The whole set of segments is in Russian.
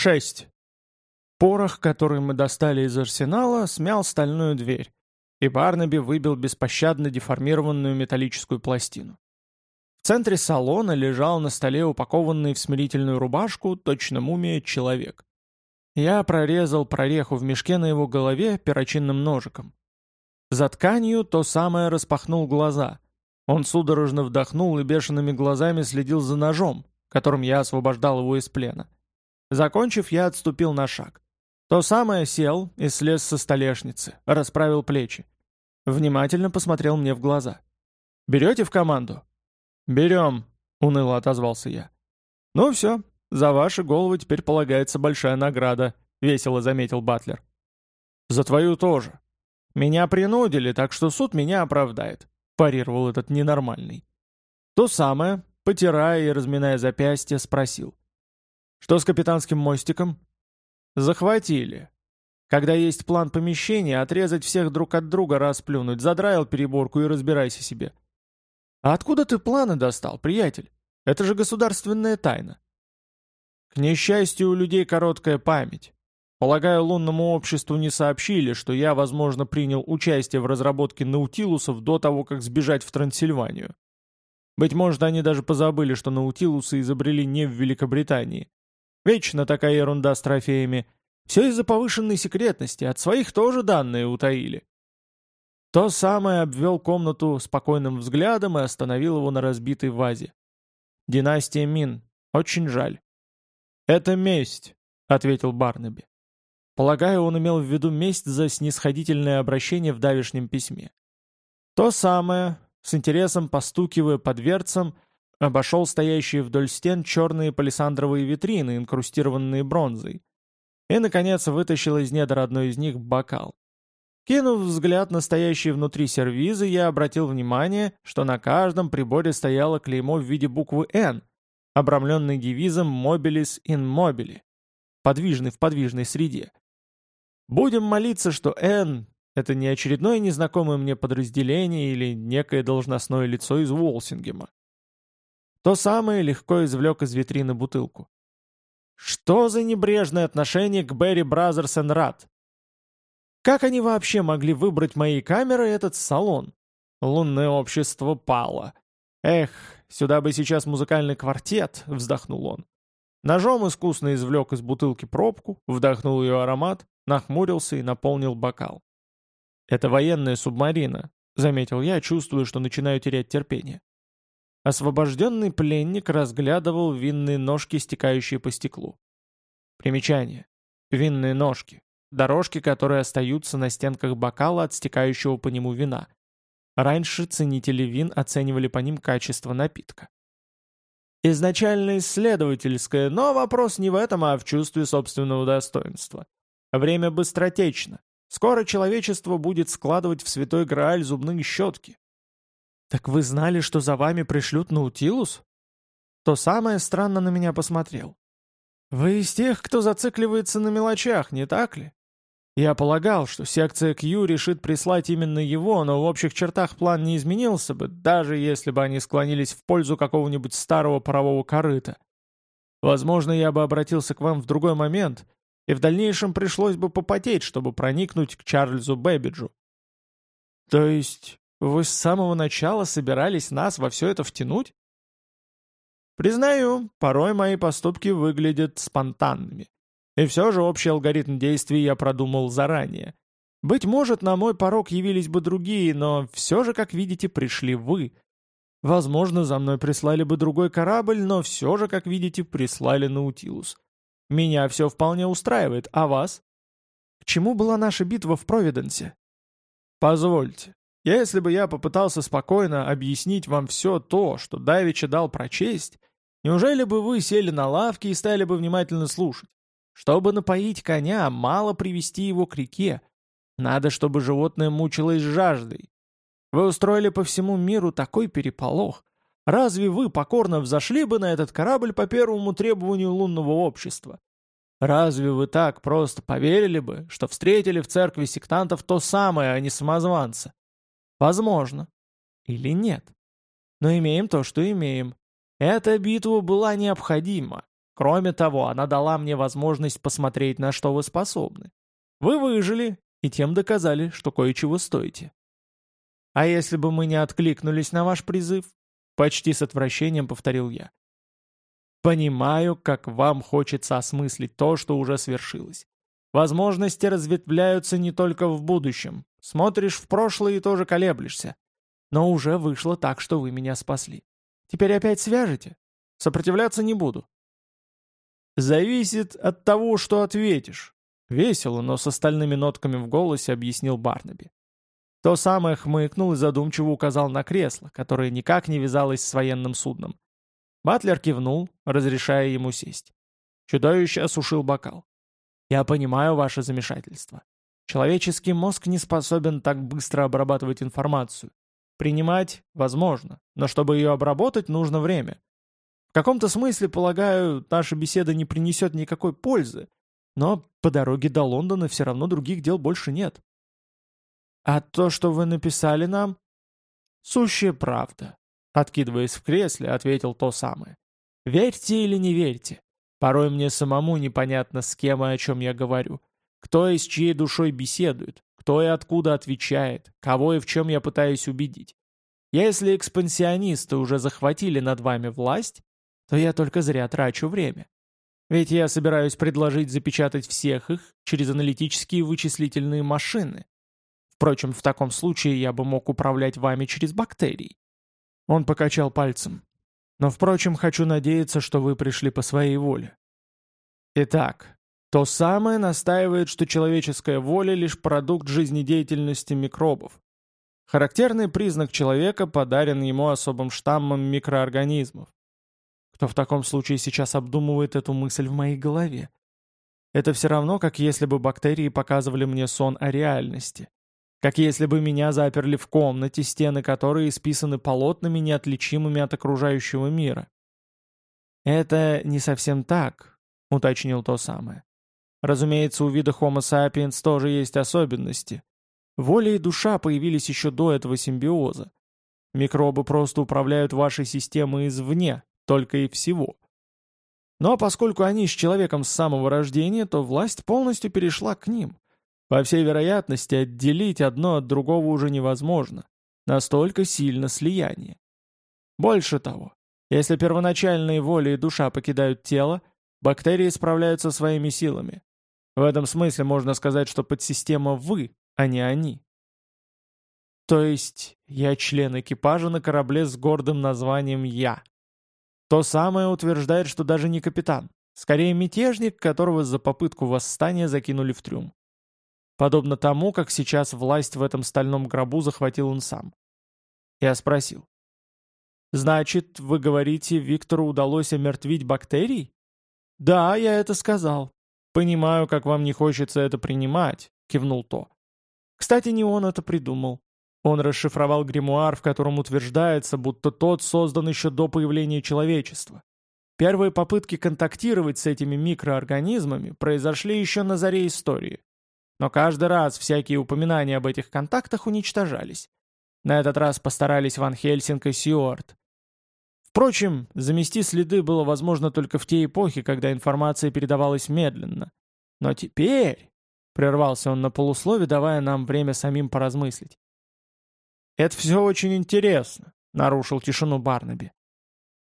Шесть. Порох, который мы достали из арсенала, смял стальную дверь, и Барнаби выбил беспощадно деформированную металлическую пластину. В центре салона лежал на столе упакованный в смирительную рубашку, точно мумия, человек. Я прорезал прореху в мешке на его голове перочинным ножиком. За тканью то самое распахнул глаза. Он судорожно вдохнул и бешеными глазами следил за ножом, которым я освобождал его из плена. Закончив, я отступил на шаг. То самое сел и слез со столешницы, расправил плечи. Внимательно посмотрел мне в глаза. «Берете в команду?» «Берем», — уныло отозвался я. «Ну все, за ваши головы теперь полагается большая награда», — весело заметил Батлер. «За твою тоже. Меня принудили, так что суд меня оправдает», — парировал этот ненормальный. То самое, потирая и разминая запястье, спросил. «Что с капитанским мостиком?» «Захватили. Когда есть план помещения, отрезать всех друг от друга, расплюнуть, задраил переборку и разбирайся себе. А откуда ты планы достал, приятель? Это же государственная тайна. К несчастью, у людей короткая память. Полагаю, лунному обществу не сообщили, что я, возможно, принял участие в разработке наутилусов до того, как сбежать в Трансильванию. Быть может, они даже позабыли, что наутилусы изобрели не в Великобритании. Вечно такая ерунда с трофеями. Все из-за повышенной секретности, от своих тоже данные утаили. То самое обвел комнату спокойным взглядом и остановил его на разбитой вазе. «Династия Мин. Очень жаль». «Это месть», — ответил Барнаби. Полагаю, он имел в виду месть за снисходительное обращение в давешнем письме. То самое, с интересом постукивая по дверцам, обошел стоящие вдоль стен черные палисандровые витрины, инкрустированные бронзой. И, наконец, вытащил из недр одной из них бокал. Кинув взгляд на стоящие внутри сервизы, я обратил внимание, что на каждом приборе стояло клеймо в виде буквы «Н», обрамленный девизом «Mobilis in mobili» — подвижный в подвижной среде. Будем молиться, что «Н» — это не очередное незнакомое мне подразделение или некое должностное лицо из Уолсингема. Томас легко извлек из витрины бутылку. Что за небрежное отношение к Berry Brothers Rudd? Как они вообще могли выбрать моей камерой этот салон? Лунное общество пало. Эх, сюда бы сейчас музыкальный квартет, вздохнул он. Ножом искусно извлек из бутылки пробку, вдохнул ее аромат, нахмурился и наполнил бокал. «Это военная субмарина», — заметил я, чувствуя, что начинаю терять терпение. Освобожденный пленник разглядывал винные ножки, стекающие по стеклу. Примечание. Винные ножки. Дорожки, которые остаются на стенках бокала от стекающего по нему вина. Раньше ценители вин оценивали по ним качество напитка. Изначально исследовательское, но вопрос не в этом, а в чувстве собственного достоинства. Время быстротечно. Скоро человечество будет складывать в святой Грааль зубные щетки. «Так вы знали, что за вами пришлют Наутилус?» То самое странно на меня посмотрел. «Вы из тех, кто зацикливается на мелочах, не так ли? Я полагал, что секция Q решит прислать именно его, но в общих чертах план не изменился бы, даже если бы они склонились в пользу какого-нибудь старого парового корыта. Возможно, я бы обратился к вам в другой момент, и в дальнейшем пришлось бы попотеть, чтобы проникнуть к Чарльзу Бэбиджу. То есть вы с самого начала собирались нас во все это втянуть? Признаю, порой мои поступки выглядят спонтанными. И все же общий алгоритм действий я продумал заранее. Быть может, на мой порог явились бы другие, но все же, как видите, пришли вы. Возможно, за мной прислали бы другой корабль, но все же, как видите, прислали Наутилус. Меня все вполне устраивает, а вас? К чему была наша битва в Провиденсе? Позвольте, если бы я попытался спокойно объяснить вам все то, что Давича дал прочесть, неужели бы вы сели на лавке и стали бы внимательно слушать? Чтобы напоить коня, мало привести его к реке. Надо, чтобы животное мучилось жаждой. Вы устроили по всему миру такой переполох. Разве вы покорно взошли бы на этот корабль по первому требованию лунного общества? Разве вы так просто поверили бы, что встретили в церкви сектантов то самое, а не самозванца? Возможно. Или нет. Но имеем то, что имеем. Эта битва была необходима. Кроме того, она дала мне возможность посмотреть, на что вы способны. Вы выжили, и тем доказали, что кое-чего стоите. А если бы мы не откликнулись на ваш призыв? Почти с отвращением повторил я. Понимаю, как вам хочется осмыслить то, что уже свершилось. Возможности разветвляются не только в будущем. Смотришь в прошлое и тоже колеблешься. Но уже вышло так, что вы меня спасли. Теперь опять свяжете? Сопротивляться не буду. Зависит от того, что ответишь. Весело, но с остальными нотками в голосе объяснил Барнаби. То самое хмыкнул и задумчиво указал на кресло, которое никак не вязалось с военным судном. Батлер кивнул, разрешая ему сесть. Чудовище осушил бокал. «Я понимаю ваше замешательство. Человеческий мозг не способен так быстро обрабатывать информацию. Принимать возможно, но чтобы ее обработать, нужно время. В каком-то смысле, полагаю, наша беседа не принесет никакой пользы, но по дороге до Лондона все равно других дел больше нет. А то, что вы написали нам? Сущая правда. Откидываясь в кресле, ответил то самое. Верьте или не верьте. Порой мне самому непонятно, с кем и о чем я говорю. Кто и с чьей душой беседует, кто и откуда отвечает, кого и в чем я пытаюсь убедить. Если экспансионисты уже захватили над вами власть, то я только зря трачу время. Ведь я собираюсь предложить запечатать всех их через аналитические вычислительные машины. Впрочем, в таком случае я бы мог управлять вами через бактерии. Он покачал пальцем. Но, впрочем, хочу надеяться, что вы пришли по своей воле. Итак, то самое настаивает, что человеческая воля — лишь продукт жизнедеятельности микробов. Характерный признак человека подарен ему особым штаммом микроорганизмов. Кто в таком случае сейчас обдумывает эту мысль в моей голове? Это все равно, как если бы бактерии показывали мне сон о реальности. Как если бы меня заперли в комнате, стены которой исписаны полотнами, неотличимыми от окружающего мира. «Это не совсем так», — уточнил то самое. «Разумеется, у вида Homo sapiens тоже есть особенности. Воля и душа появились еще до этого симбиоза. Микробы просто управляют вашей системой извне, только и всего. Но поскольку они с человеком с самого рождения, то власть полностью перешла к ним. По всей вероятности, отделить одно от другого уже невозможно. Настолько сильно слияние. Больше того, если первоначальные воли и душа покидают тело, бактерии справляются своими силами. В этом смысле можно сказать, что подсистема «вы», а не «они». То есть я член экипажа на корабле с гордым названием «Я». То самое утверждает, что даже не капитан. Скорее мятежник, которого за попытку восстания закинули в трюм. Подобно тому, как сейчас власть в этом стальном гробу захватил он сам. Я спросил. «Значит, вы говорите, Виктору удалось омертвить бактерий?» «Да, я это сказал. Понимаю, как вам не хочется это принимать», — кивнул То. «Кстати, не он это придумал. Он расшифровал гримуар, в котором утверждается, будто тот создан еще до появления человечества. Первые попытки контактировать с этими микроорганизмами произошли еще на заре истории. Но каждый раз всякие упоминания об этих контактах уничтожались. На этот раз постарались Ван Хельсинг и Сьюарт. Впрочем, замести следы было возможно только в те эпохи, когда информация передавалась медленно. Но теперь... Прервался он на полуслове, давая нам время самим поразмыслить. «Это все очень интересно», — нарушил тишину Барнаби.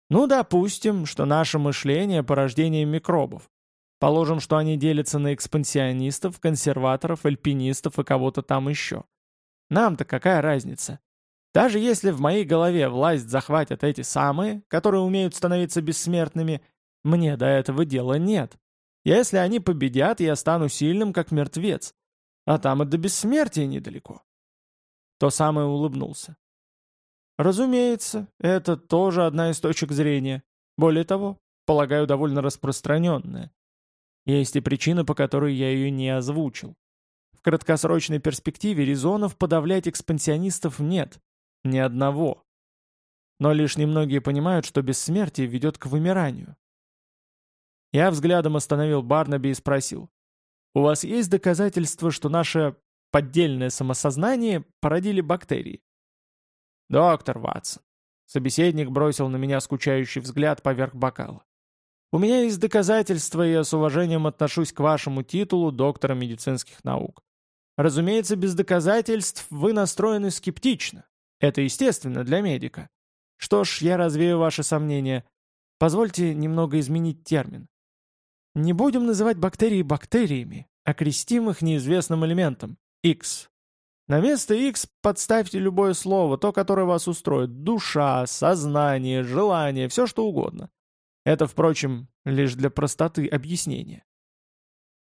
«Ну, допустим, что наше мышление — порождение микробов. Положим, что они делятся на экспансионистов, консерваторов, альпинистов и кого-то там еще. Нам-то какая разница? Даже если в моей голове власть захватят эти самые, которые умеют становиться бессмертными, мне до этого дела нет. Если они победят, я стану сильным, как мертвец. А там и до бессмертия недалеко. То самое улыбнулся. Разумеется, это тоже одна из точек зрения. Более того, полагаю, довольно распространенная. Есть и причина, по которой я ее не озвучил. В краткосрочной перспективе резонов подавлять экспансионистов нет. Ни одного. Но лишь немногие понимают, что бессмертие ведет к вымиранию. Я взглядом остановил Барнаби и спросил. «У вас есть доказательства, что наше поддельное самосознание породили бактерии. «Доктор Ватсон». Собеседник бросил на меня скучающий взгляд поверх бокала. У меня есть доказательства, и я с уважением отношусь к вашему титулу доктора медицинских наук. Разумеется, без доказательств вы настроены скептично. Это естественно для медика. Что ж, я развею ваши сомнения. Позвольте немного изменить термин. Не будем называть бактерии бактериями, а крестим их неизвестным элементом – X. На место X подставьте любое слово, то, которое вас устроит. Душа, сознание, желание, все что угодно. Это, впрочем, лишь для простоты объяснения.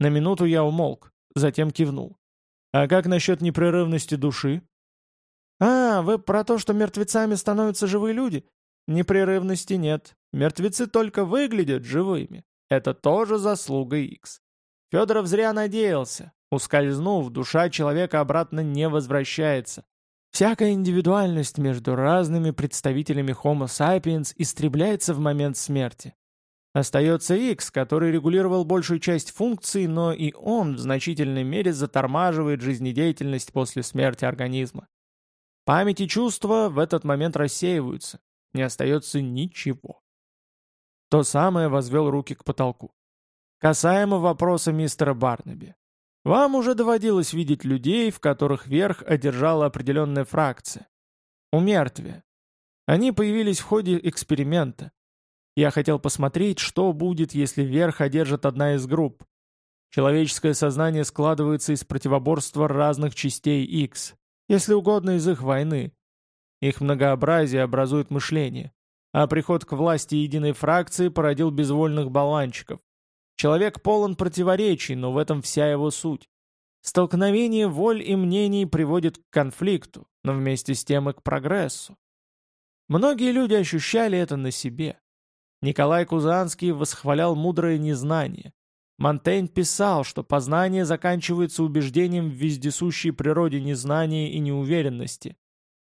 На минуту я умолк, затем кивнул. А как насчет непрерывности души? А, вы про то, что мертвецами становятся живые люди? Непрерывности нет. Мертвецы только выглядят живыми. Это тоже заслуга X. Федоров зря надеялся. Ускользнув, душа человека обратно не возвращается. Всякая индивидуальность между разными представителями Homo sapiens истребляется в момент смерти. Остается X, который регулировал большую часть функций, но и он в значительной мере затормаживает жизнедеятельность после смерти организма. Память и чувства в этот момент рассеиваются, не остается ничего. То самое возвел руки к потолку. Касаемо вопроса мистера Барнаби. Вам уже доводилось видеть людей, в которых верх одержала определенная фракция. Умертвие. Они появились в ходе эксперимента. Я хотел посмотреть, что будет, если верх одержит одна из групп. Человеческое сознание складывается из противоборства разных частей X, если угодно из их войны. Их многообразие образует мышление, а приход к власти единой фракции породил безвольных баланчиков. Человек полон противоречий, но в этом вся его суть. Столкновение воль и мнений приводит к конфликту, но вместе с тем и к прогрессу. Многие люди ощущали это на себе. Николай Кузанский восхвалял мудрое незнание. Монтень писал, что познание заканчивается убеждением в вездесущей природе незнания и неуверенности.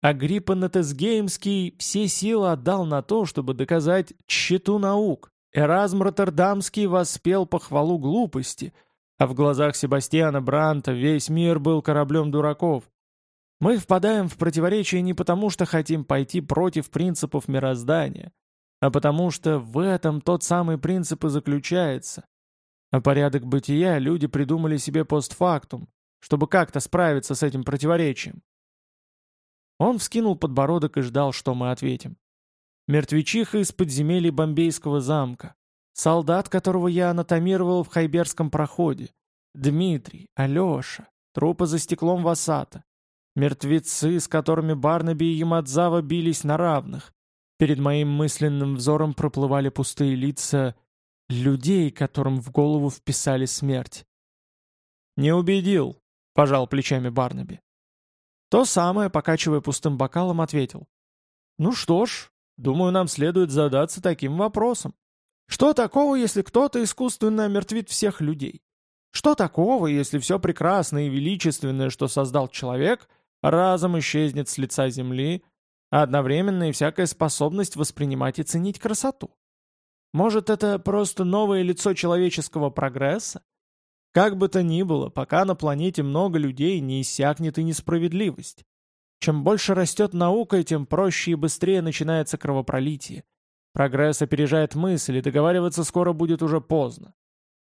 А Гриппон Этесгеймский все силы отдал на то, чтобы доказать тщету наук, Эразм Роттердамский воспел похвалу глупости, а в глазах Себастьяна Бранта весь мир был кораблем дураков. Мы впадаем в противоречие не потому, что хотим пойти против принципов мироздания, а потому что в этом тот самый принцип и заключается. А порядок бытия люди придумали себе постфактум, чтобы как-то справиться с этим противоречием. Он вскинул подбородок и ждал, что мы ответим. Мертвечиха из подземелья Бомбейского замка. Солдат, которого я анатомировал в Хайберском проходе. Дмитрий, Алеша, трупы за стеклом Васата. Мертвецы, с которыми Барнаби и Ямадзава бились на равных. Перед моим мысленным взором проплывали пустые лица людей, которым в голову вписали смерть. «Не убедил», — пожал плечами Барнаби. То самое, покачивая пустым бокалом, ответил. «Ну что ж, Думаю, нам следует задаться таким вопросом. Что такого, если кто-то искусственно омертвит всех людей? Что такого, если все прекрасное и величественное, что создал человек, разом исчезнет с лица земли, а одновременно и всякая способность воспринимать и ценить красоту? Может, это просто новое лицо человеческого прогресса? Как бы то ни было, пока на планете много людей, не иссякнет и несправедливость. Чем больше растет наука, тем проще и быстрее начинается кровопролитие. Прогресс опережает мысль, и договариваться скоро будет уже поздно.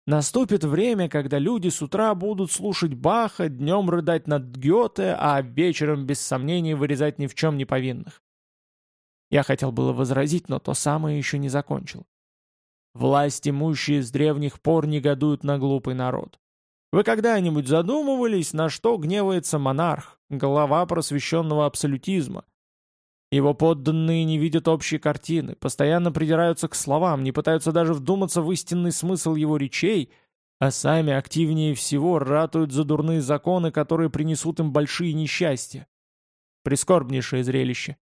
Наступит время, когда люди с утра будут слушать Баха, днем рыдать над Гёте, а вечером без сомнений вырезать ни в чем не повинных. Я хотел было возразить, но то самое еще не закончил. Власть имущие с древних пор негодуют на глупый народ. Вы когда-нибудь задумывались, на что гневается монарх, глава просвещенного абсолютизма? Его подданные не видят общей картины, постоянно придираются к словам, не пытаются даже вдуматься в истинный смысл его речей, а сами активнее всего ратуют за дурные законы, которые принесут им большие несчастья. Прискорбнейшее зрелище.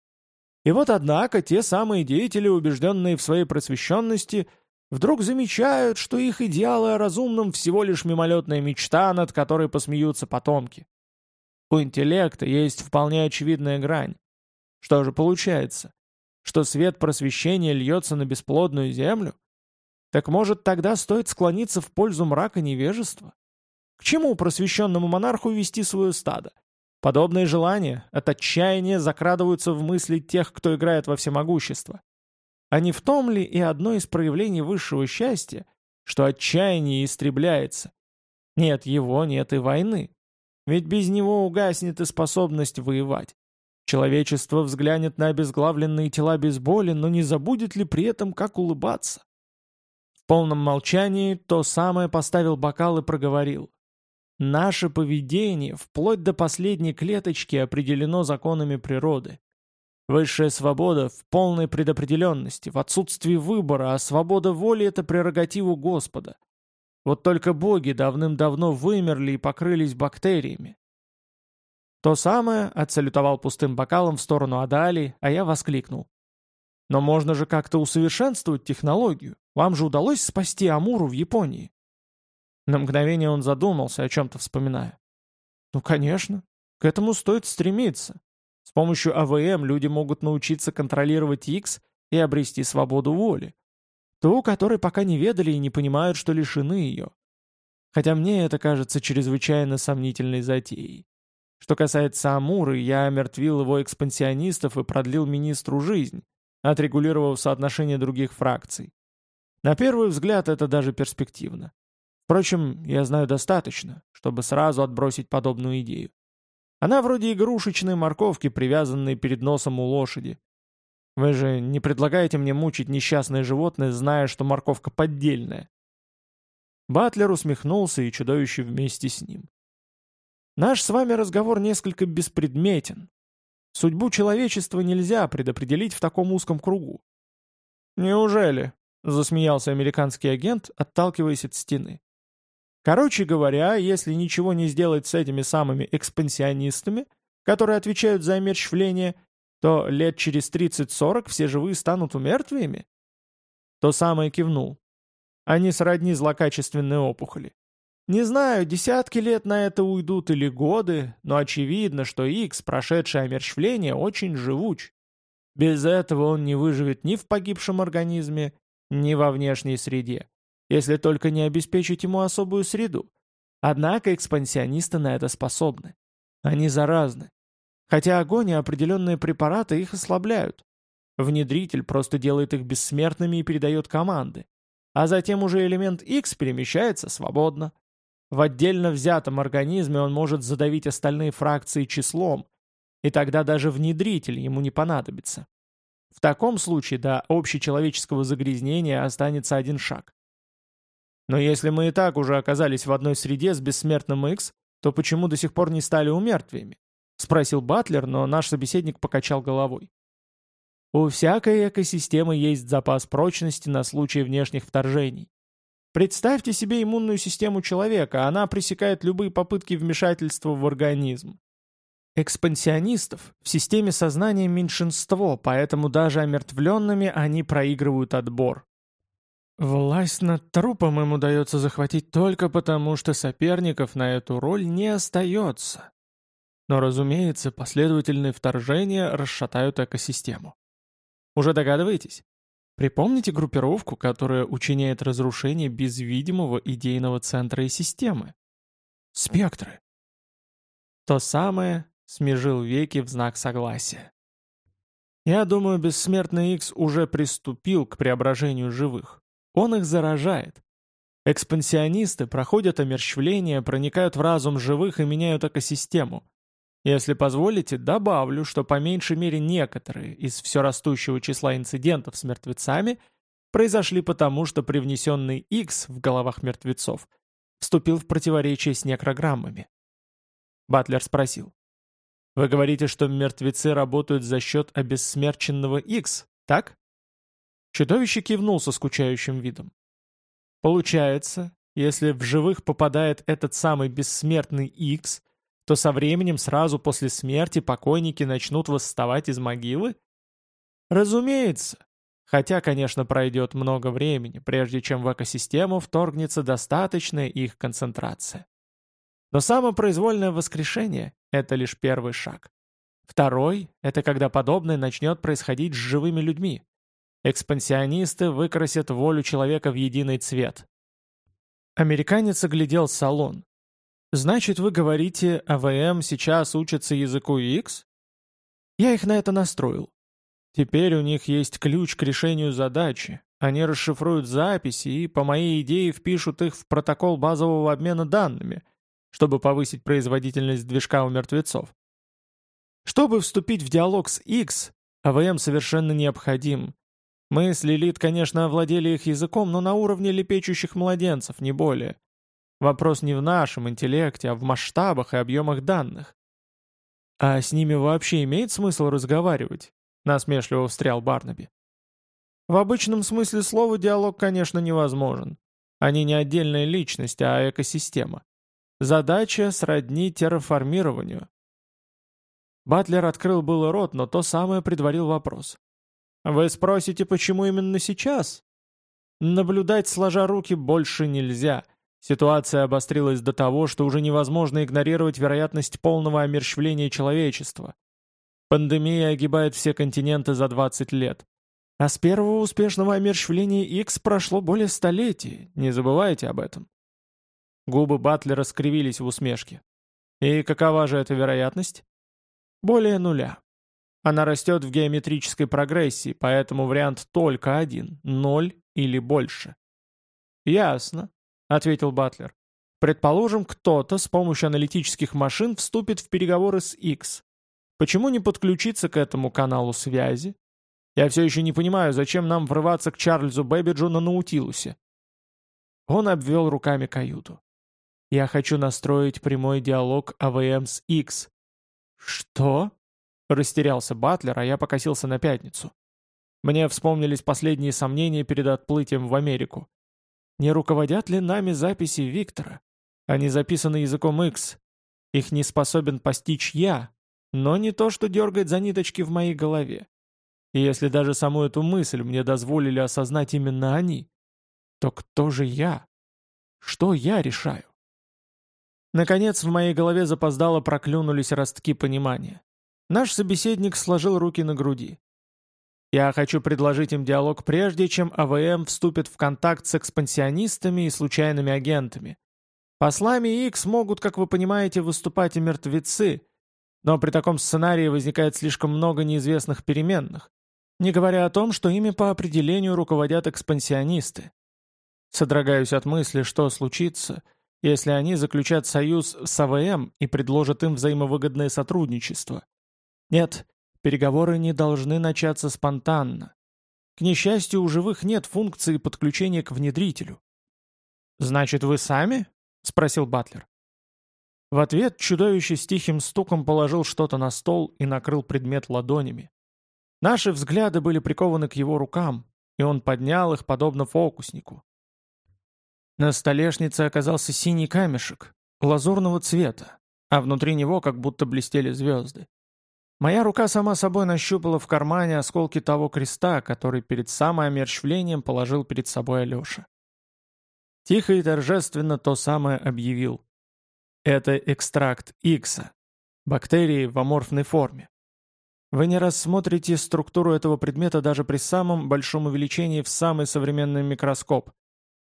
И вот, однако, те самые деятели, убежденные в своей просвещенности – вдруг замечают, что их идеалы о разумном всего лишь мимолетная мечта, над которой посмеются потомки. У интеллекта есть вполне очевидная грань. Что же получается? Что свет просвещения льется на бесплодную землю? Так может тогда стоит склониться в пользу мрака невежества? К чему просвещенному монарху вести свое стадо? Подобные желания от отчаяния закрадываются в мысли тех, кто играет во всемогущество. А не в том ли и одно из проявлений высшего счастья, что отчаяние истребляется? Нет его, нет и войны. Ведь без него угаснет и способность воевать. Человечество взглянет на обезглавленные тела без боли, но не забудет ли при этом, как улыбаться? В полном молчании то самое поставил бокал и проговорил. Наше поведение, вплоть до последней клеточки, определено законами природы. Высшая свобода в полной предопределенности, в отсутствии выбора, а свобода воли — это прерогатива Господа. Вот только боги давным-давно вымерли и покрылись бактериями. То самое отсалютовал пустым бокалом в сторону Адали, а я воскликнул. Но можно же как-то усовершенствовать технологию. Вам же удалось спасти Амуру в Японии. На мгновение он задумался, о чем-то вспоминая. Ну, конечно. К этому стоит стремиться. С помощью АВМ люди могут научиться контролировать X и обрести свободу воли. Ту, которой пока не ведали и не понимают, что лишены ее. Хотя мне это кажется чрезвычайно сомнительной затеей. Что касается Амуры, я омертвил его экспансионистов и продлил министру жизнь, отрегулировав соотношение других фракций. На первый взгляд это даже перспективно. Впрочем, я знаю достаточно, чтобы сразу отбросить подобную идею. Она вроде игрушечной морковки, привязанной перед носом у лошади. Вы же не предлагаете мне мучить несчастное животное, зная, что морковка поддельная?» Батлер усмехнулся и чудовище вместе с ним. «Наш с вами разговор несколько беспредметен. Судьбу человечества нельзя предопределить в таком узком кругу». «Неужели?» — засмеялся американский агент, отталкиваясь от стены. Короче говоря, если ничего не сделать с этими самыми экспансионистами, которые отвечают за омерщвление, то лет через 30-40 все живые станут умертвиями? То самое кивнул. Они сродни злокачественной опухоли. Не знаю, десятки лет на это уйдут или годы, но очевидно, что X, прошедший омерщвление, очень живуч. Без этого он не выживет ни в погибшем организме, ни во внешней среде если только не обеспечить ему особую среду. Однако экспансионисты на это способны. Они заразны. Хотя огонь и определенные препараты их ослабляют. Внедритель просто делает их бессмертными и передает команды. А затем уже элемент X перемещается свободно. В отдельно взятом организме он может задавить остальные фракции числом, и тогда даже внедритель ему не понадобится. В таком случае до общечеловеческого загрязнения останется один шаг. Но если мы и так уже оказались в одной среде с бессмертным X, то почему до сих пор не стали умертвиями? Спросил Батлер, но наш собеседник покачал головой. У всякой экосистемы есть запас прочности на случай внешних вторжений. Представьте себе иммунную систему человека, она пресекает любые попытки вмешательства в организм. Экспансионистов в системе сознания меньшинство, поэтому даже омертвленными они проигрывают отбор. Власть над трупом им удается захватить только потому, что соперников на эту роль не остается. Но, разумеется, последовательные вторжения расшатают экосистему. Уже догадываетесь? Припомните группировку, которая учиняет разрушение без видимого идейного центра и системы. Спектры. То самое смежил веки в знак согласия. Я думаю, бессмертный Икс уже приступил к преображению живых. Он их заражает. Экспансионисты проходят омерщвление, проникают в разум живых и меняют экосистему. Если позволите, добавлю, что по меньшей мере некоторые из все растущего числа инцидентов с мертвецами произошли потому, что привнесенный X в головах мертвецов вступил в противоречие с некрограммами. Батлер спросил. «Вы говорите, что мертвецы работают за счет обессмерченного X, так?» Чудовище кивнул со скучающим видом. Получается, если в живых попадает этот самый бессмертный X, то со временем сразу после смерти покойники начнут восставать из могилы? Разумеется. Хотя, конечно, пройдет много времени, прежде чем в экосистему вторгнется достаточная их концентрация. Но самопроизвольное воскрешение – это лишь первый шаг. Второй – это когда подобное начнет происходить с живыми людьми. Экспансионисты выкрасят волю человека в единый цвет. Американец оглядел салон. «Значит, вы говорите, АВМ сейчас учится языку X?» Я их на это настроил. Теперь у них есть ключ к решению задачи. Они расшифруют записи и, по моей идее, впишут их в протокол базового обмена данными, чтобы повысить производительность движка у мертвецов. Чтобы вступить в диалог с X, АВМ совершенно необходим. Мы с Лилит, конечно, овладели их языком, но на уровне лепечущих младенцев, не более. Вопрос не в нашем интеллекте, а в масштабах и объемах данных. А с ними вообще имеет смысл разговаривать? Насмешливо встрял Барнаби. В обычном смысле слова диалог, конечно, невозможен. Они не отдельная личность, а экосистема. Задача сродни терраформированию. Батлер открыл было рот, но то самое предварил вопрос. «Вы спросите, почему именно сейчас?» Наблюдать сложа руки больше нельзя. Ситуация обострилась до того, что уже невозможно игнорировать вероятность полного омерщвления человечества. Пандемия огибает все континенты за 20 лет. А с первого успешного омерщвления X прошло более столетий, не забывайте об этом. Губы Батлера скривились в усмешке. И какова же эта вероятность? Более нуля. Она растет в геометрической прогрессии, поэтому вариант только один – ноль или больше. «Ясно», — ответил Батлер. «Предположим, кто-то с помощью аналитических машин вступит в переговоры с X. Почему не подключиться к этому каналу связи? Я все еще не понимаю, зачем нам врываться к Чарльзу Бэбиджу на Наутилусе». Он обвел руками каюту. «Я хочу настроить прямой диалог АВМ с X». «Что?» Растерялся Батлер, а я покосился на пятницу. Мне вспомнились последние сомнения перед отплытием в Америку. Не руководят ли нами записи Виктора? Они записаны языком X. Их не способен постичь я, но не то, что дергает за ниточки в моей голове. И если даже саму эту мысль мне дозволили осознать именно они, то кто же я? Что я решаю? Наконец в моей голове запоздало проклюнулись ростки понимания. Наш собеседник сложил руки на груди. Я хочу предложить им диалог прежде, чем АВМ вступит в контакт с экспансионистами и случайными агентами. Послами X могут, как вы понимаете, выступать и мертвецы, но при таком сценарии возникает слишком много неизвестных переменных, не говоря о том, что ими по определению руководят экспансионисты. Содрогаюсь от мысли, что случится, если они заключат союз с АВМ и предложат им взаимовыгодное сотрудничество. Нет, переговоры не должны начаться спонтанно. К несчастью, у живых нет функции подключения к внедрителю. «Значит, вы сами?» — спросил Батлер. В ответ чудовище с тихим стуком положил что-то на стол и накрыл предмет ладонями. Наши взгляды были прикованы к его рукам, и он поднял их, подобно фокуснику. На столешнице оказался синий камешек, лазурного цвета, а внутри него как будто блестели звезды. Моя рука сама собой нащупала в кармане осколки того креста, который перед самоомерщвлением положил перед собой Алеша. Тихо и торжественно то самое объявил. Это экстракт Икса, бактерии в аморфной форме. Вы не рассмотрите структуру этого предмета даже при самом большом увеличении в самый современный микроскоп.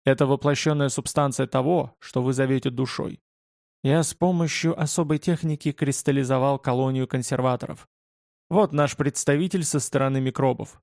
Это воплощенная субстанция того, что вы зовете душой. Я с помощью особой техники кристаллизовал колонию консерваторов. Вот наш представитель со стороны микробов.